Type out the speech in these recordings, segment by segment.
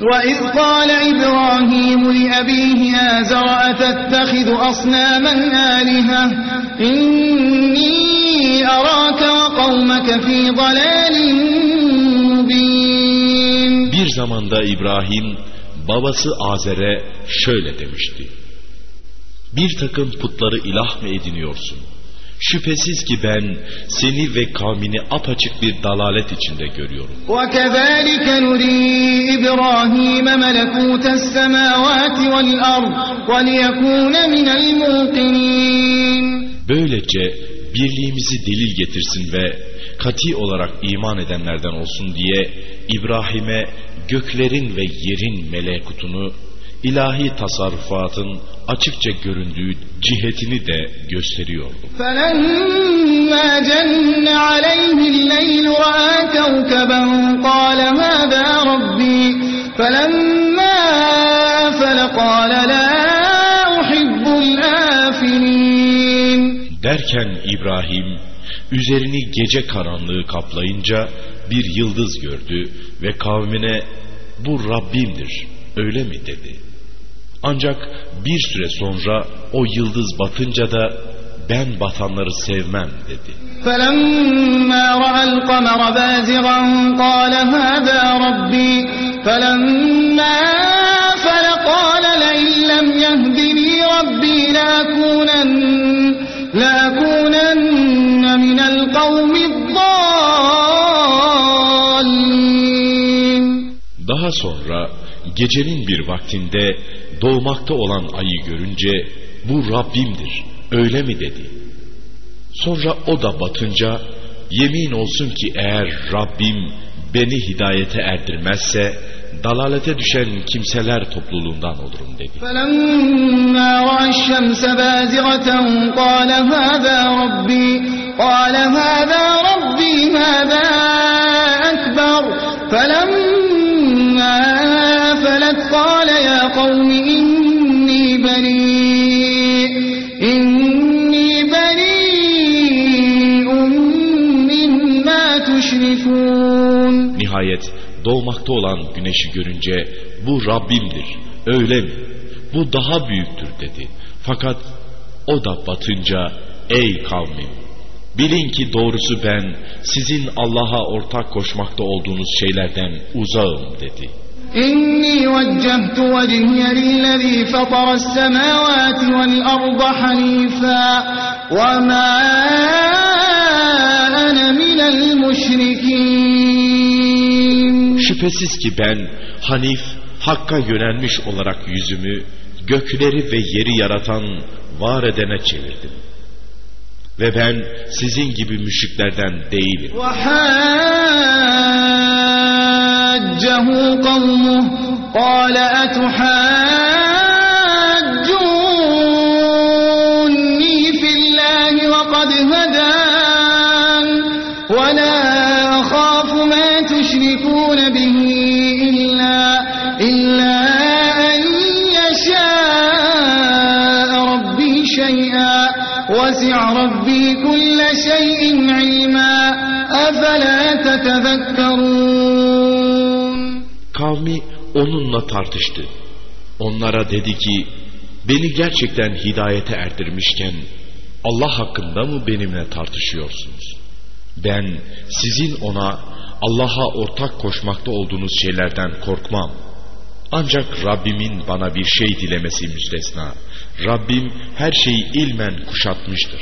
وَإِذْ قَالَ إِبْرَاهِيمُ لِأَبِيهِ آزَرَ أَتَتَّخِذُ أَصْنَامًا آلِهَةً إِنِّي أَرَاكَ وَقَوْمَكَ فِي ضَلَالٍ مُبِينٍ Bir zamanda İbrahim babası Azer'e şöyle demişti. Bir takım putları ilah mı ediniyorsun? Şüphesiz ki ben seni ve kavmini apaçık bir dalalet içinde görüyorum. وَكَذَٰلِكَ نُرِي إِبْرَاهِيمَ مَلَكُوتَ السَّمَاوَاتِ وَالْأَرْضِ وَلِيَكُونَ مِنَ الْمُوقِنِينَ Böylece birliğimizi delil getirsin ve kati olarak iman edenlerden olsun diye İbrahim'e göklerin ve yerin melekutunu, ilahi tasarrufatın açıkça göründüğü cihetini de gösteriyordu. Derken İbrahim üzerini gece karanlığı kaplayınca bir yıldız gördü ve kavmine bu Rabbimdir öyle mi dedi. Ancak bir süre sonra o yıldız batınca da ben batanları sevmem dedi. فَلَمَّا رَأَى الْقَمَرَ بَازِغًا قَالَ هَٰذَا رَبِّي فَلَمَّا أَفَلَ قَالَ لَئِن لَّمْ يَهْدِنِي رَبِّي لَأَكُونَنَّ لَأَكُونَنَّ مِنَ الْقَوْمِ الضَّالِّينَ Daha sonra gecenin bir vaktinde doğmakta olan ayı görünce bu Rabbimdir öyle mi dedi. Sonra o da batınca yemin olsun ki eğer Rabbim beni hidayete erdirmezse dalalete düşen kimseler topluluğundan olurum dedi. فَلَمَّا رَأَى الشَّمْسَ بَازِغَةً قَالَ هَٰذَا رَبِّي قَالَ هَٰذَا رَبِّي هَٰذَا أَكْبَرُ فَلَمَّا أَفَلَتْ قَالَ يَا قَوْمِ إِنِّي بَرِيءٌ إِنِّي بَرِيءٌ مِّمَّا تُشْرِكُونَ Nihayet doğmakta olan güneşi görünce bu Rabbimdir öyle mi? Bu daha büyüktür dedi. Fakat o da batınca ey kavmim bilin ki doğrusu ben sizin Allah'a ortak koşmakta olduğunuz şeylerden uzağım dedi. إني وجهت وجهي للذي فطر السماوات والأرض حنيفا وما أنا من المشركين Şüphesiz ki ben Hanif Hakk'a yönelmiş olarak yüzümü gökleri ve yeri yaratan var edene çevirdim. Ve ben sizin gibi müşriklerden değilim. حجه قومه قال أتحاجون Kavmi onunla tartıştı. Onlara dedi ki, beni gerçekten hidayete erdirmişken Allah hakkında mı benimle tartışıyorsunuz? Ben sizin ona Allah'a ortak koşmakta olduğunuz şeylerden korkmam. Ancak Rabbimin bana bir şey dilemesi müstesna. Rabbim her şeyi ilmen kuşatmıştır.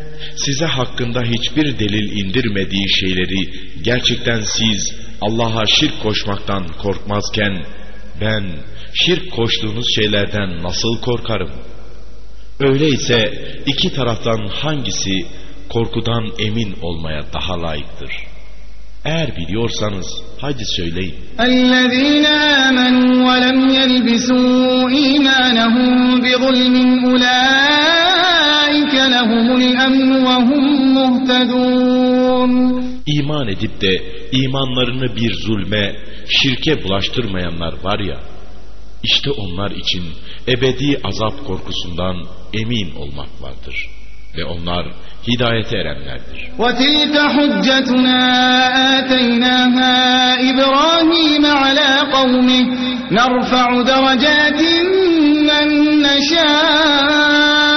size hakkında hiçbir delil indirmediği şeyleri gerçekten siz Allah'a şirk koşmaktan korkmazken ben şirk koştuğunuz şeylerden nasıl korkarım? Öyleyse iki taraftan hangisi korkudan emin olmaya daha layıktır? Eğer biliyorsanız hadi söyleyin. الذين آمنوا ولم يلبسوا إيمانهم بظلم أولئك لهم الأمن وهم مهتدون İman edip de imanlarını bir zulme, şirke bulaştırmayanlar var ya, işte onlar için ebedi azap korkusundan emin olmak vardır. Ve onlar hidayete erenlerdir. وتلك حجتنا آتيناها إبراهيم على قومه نرفع درجات من نشاء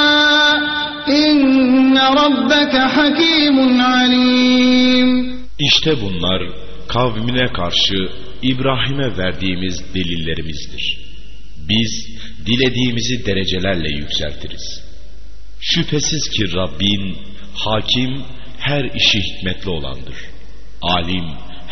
işte bunlar kavmine karşı İbrahim'e verdiğimiz delillerimizdir. Biz dilediğimizi derecelerle yükseltiriz. Şüphesiz ki Rabbin hakim her işi hikmetli olandır. Alim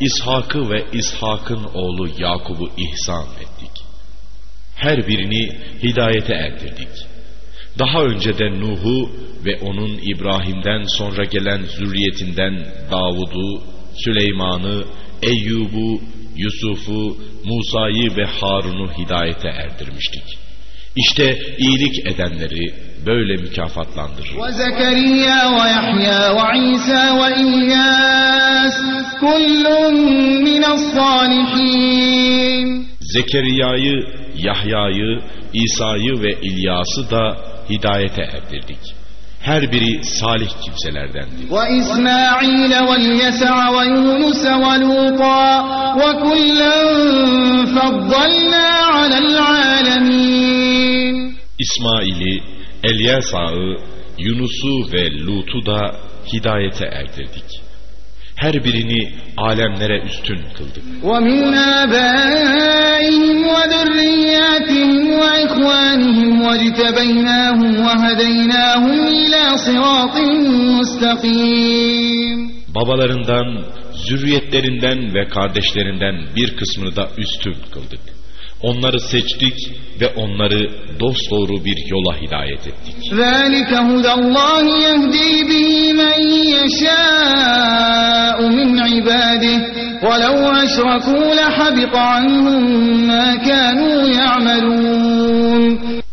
İshak'ı ve İshak'ın oğlu Yakub'u ihsan ettik. Her birini hidayete erdirdik. Daha önceden Nuh'u ve onun İbrahim'den sonra gelen zürriyetinden Davud'u, Süleyman'ı, Eyyub'u, Yusuf'u, Musa'yı ve Harun'u hidayete erdirmiştik. İşte iyilik edenleri böyle mükafatlandırır. وَزَكَرِيَّا وَيَحْيَا وَعِيسَى وَإِلْيَاسَ كُلٌّ مِّنَ الصَّالِحِينَ Zekeriya'yı, Yahya'yı, İsa'yı ve İlyas'ı da hidayete erdirdik. Her biri salih kimselerdendi. وَإِسْمَاعِيلَ وَالْيَسَعَ وَيُونُسَ وَلُوطًا وَكُلًّا فَضَّلْنَا عَلَى الْعَالَمِينَ İsmail'i, Elyasa'ı, Yunus'u ve Lut'u da hidayete erdirdik. Her birini alemlere üstün kıldık. ومن آبائهم وذرياتهم وإخوانهم واجتبيناهم وهديناهم إلى صراط مستقيم Babalarından, zürriyetlerinden ve kardeşlerinden bir kısmını da üstün kıldık. Onları seçtik ve onları dosdoğru bir yola hidayet ettik.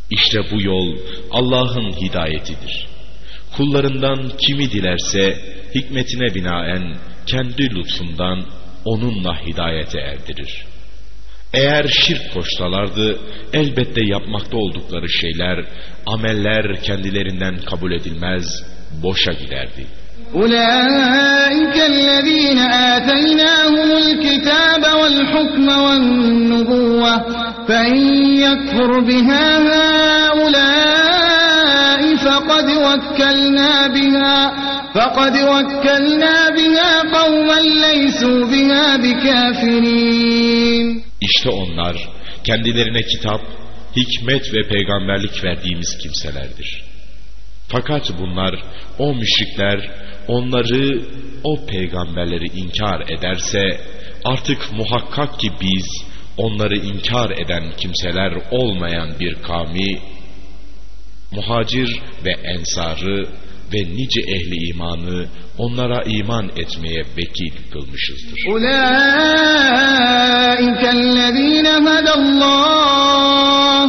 İşte bu yol Allah'ın hidayetidir. Kullarından kimi dilerse hikmetine binaen kendi lütfundan onunla hidayete erdirir. Eğer şirk koşsalardı elbette yapmakta oldukları şeyler, ameller kendilerinden kabul edilmez, boşa giderdi. أولئك الذين آتيناهم الكتاب والحكم والنبوة فإن يكفر بها هؤلاء فقد وكلنا بها فقد وكلنا بها قوما ليسوا بها بكافرين işte onlar kendilerine kitap, hikmet ve peygamberlik verdiğimiz kimselerdir. Fakat bunlar o müşrikler onları o peygamberleri inkar ederse artık muhakkak ki biz onları inkar eden kimseler olmayan bir kavmi muhacir ve ensarı ve nice ehli imanı onlara iman etmeye vekil kılmışızdır. أولئك الذين هدى الله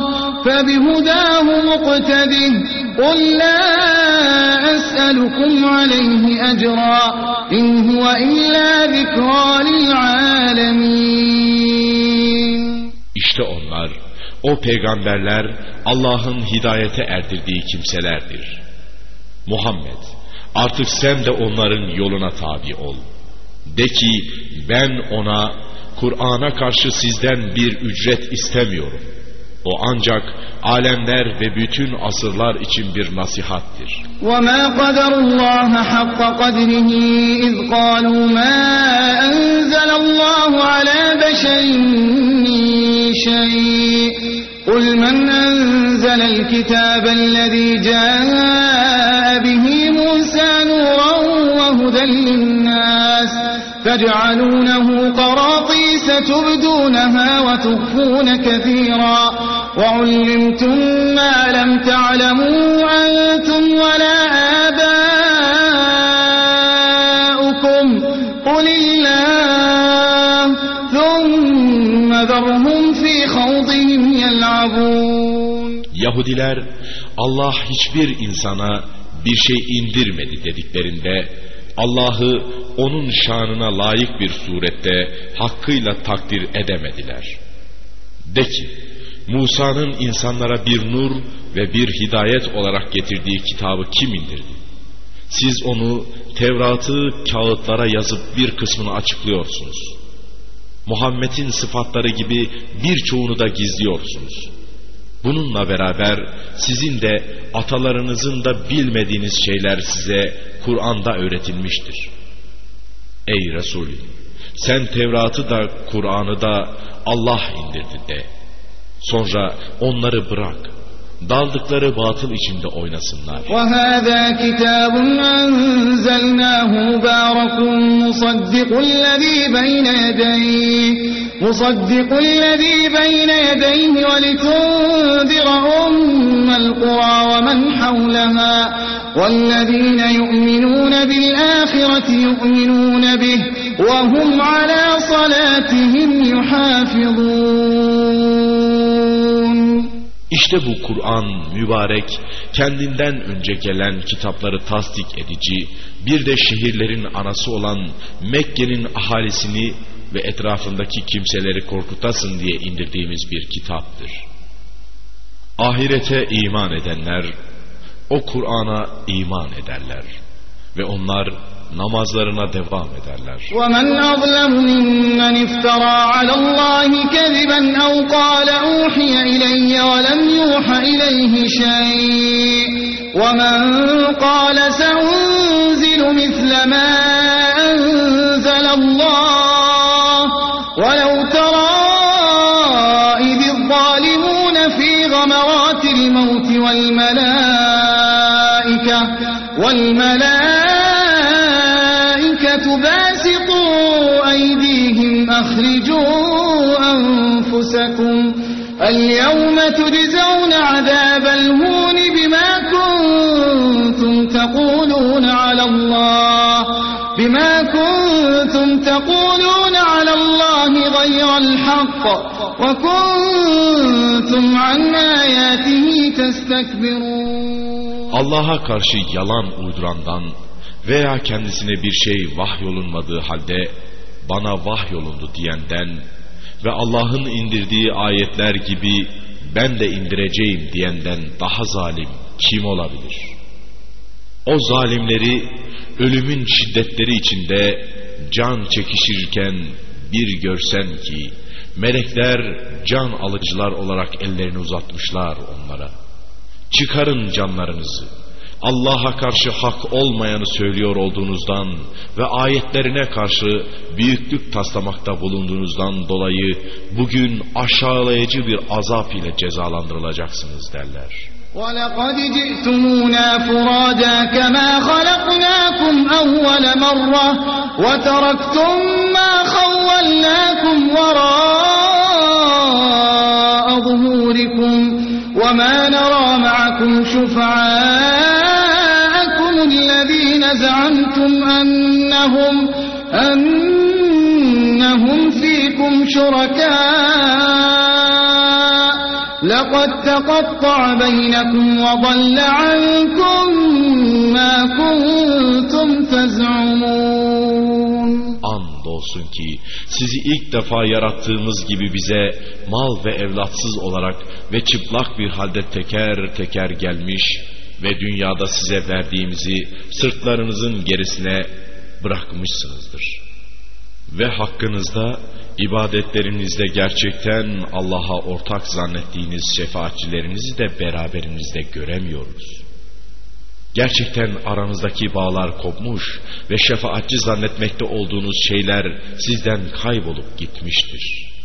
فبهداه مقتده قل لا أسألكم عليه أجرا إن هو إلا ذكرى للعالمين İşte onlar, o peygamberler Allah'ın hidayete erdirdiği kimselerdir. Muhammed, artık sen de onların yoluna tabi ol. De ki, ben ona, Kur'an'a karşı sizden bir ücret istemiyorum. O ancak alemler ve bütün asırlar için bir nasihattir. وما قدر الله حق قدره إذ قالوا ما أنزل الله على بشر من شيء قل من أنزل الكتاب الذي جاء وهدى للناس تجعلونه قراطيس تبدونها وتخفون كثيرا وعلمتم ما لم تعلموا أنتم ولا آباؤكم قل الله ثم ذرهم في خوضهم يلعبون Yahudiler Allah hiçbir insana bir şey indirmedi dediklerinde Allah'ı onun şanına layık bir surette hakkıyla takdir edemediler. De ki Musa'nın insanlara bir nur ve bir hidayet olarak getirdiği kitabı kim indirdi? Siz onu Tevrat'ı kağıtlara yazıp bir kısmını açıklıyorsunuz. Muhammed'in sıfatları gibi birçoğunu da gizliyorsunuz. Bununla beraber sizin de atalarınızın da bilmediğiniz şeyler size Kur'an'da öğretilmiştir. Ey Resul! Sen Tevrat'ı da Kur'an'ı da Allah indirdi de. Sonra onları bırak. Daldıkları batıl içinde oynasınlar. وهذا كتاب أنزلناه مبارك مصدق الذي بين يديه مصدق الذي بين يديه ولتنذر أم القرى ومن حولها والذين يؤمنون بالآخرة يؤمنون به وهم على صلاتهم يحافظون İşte bu Kur'an mübarek, kendinden önce gelen kitapları tasdik edici, bir de şehirlerin anası olan Mekke'nin ahalisini ve etrafındaki kimseleri korkutasın diye indirdiğimiz bir kitaptır. Ahirete iman edenler, o Kur'an'a iman ederler ve onlar namazlarına devam ederler. ومن أظلم ممن افترى على الله كذبا أو قال أوحي إلي ولم يوح إليه شيء ومن قال سأنزل مثل ما أخرجوا أنفسكم اليوم تجزون عذاب الهون بما كنتم تقولون على الله بما كنتم تقولون على الله غير الحق وكنتم عن آياته تستكبرون Allah'a karşı yalan uydurandan veya kendisine bir şey vahyolunmadığı halde bana vahyolundu diyenden ve Allah'ın indirdiği ayetler gibi ben de indireceğim diyenden daha zalim kim olabilir? O zalimleri ölümün şiddetleri içinde can çekişirken bir görsen ki melekler can alıcılar olarak ellerini uzatmışlar onlara. Çıkarın canlarınızı. Allah'a karşı hak olmayanı söylüyor olduğunuzdan ve ayetlerine karşı büyüklük taslamakta bulunduğunuzdan dolayı bugün aşağılayıcı bir azap ile cezalandırılacaksınız derler. ولقد جئتمونا فرادا كما خلقناكم أول مرة وتركتم ما خولناكم وراء ظهوركم وما نرى معكم شفعاءكم الذين زعمتم أنهم أنهم فيكم شركاء لقد تقطع بينكم وضل عنكم ما كنتم تزعمون Andolsun ki sizi ilk defa yarattığımız gibi bize mal ve evlatsız olarak ve çıplak bir halde teker teker gelmiş ve dünyada size verdiğimizi sırtlarınızın gerisine bırakmışsınızdır. Ve hakkınızda İbadetlerinizde gerçekten Allah'a ortak zannettiğiniz şefaatçilerinizi de beraberinizde göremiyoruz. Gerçekten aranızdaki bağlar kopmuş ve şefaatçi zannetmekte olduğunuz şeyler sizden kaybolup gitmiştir.''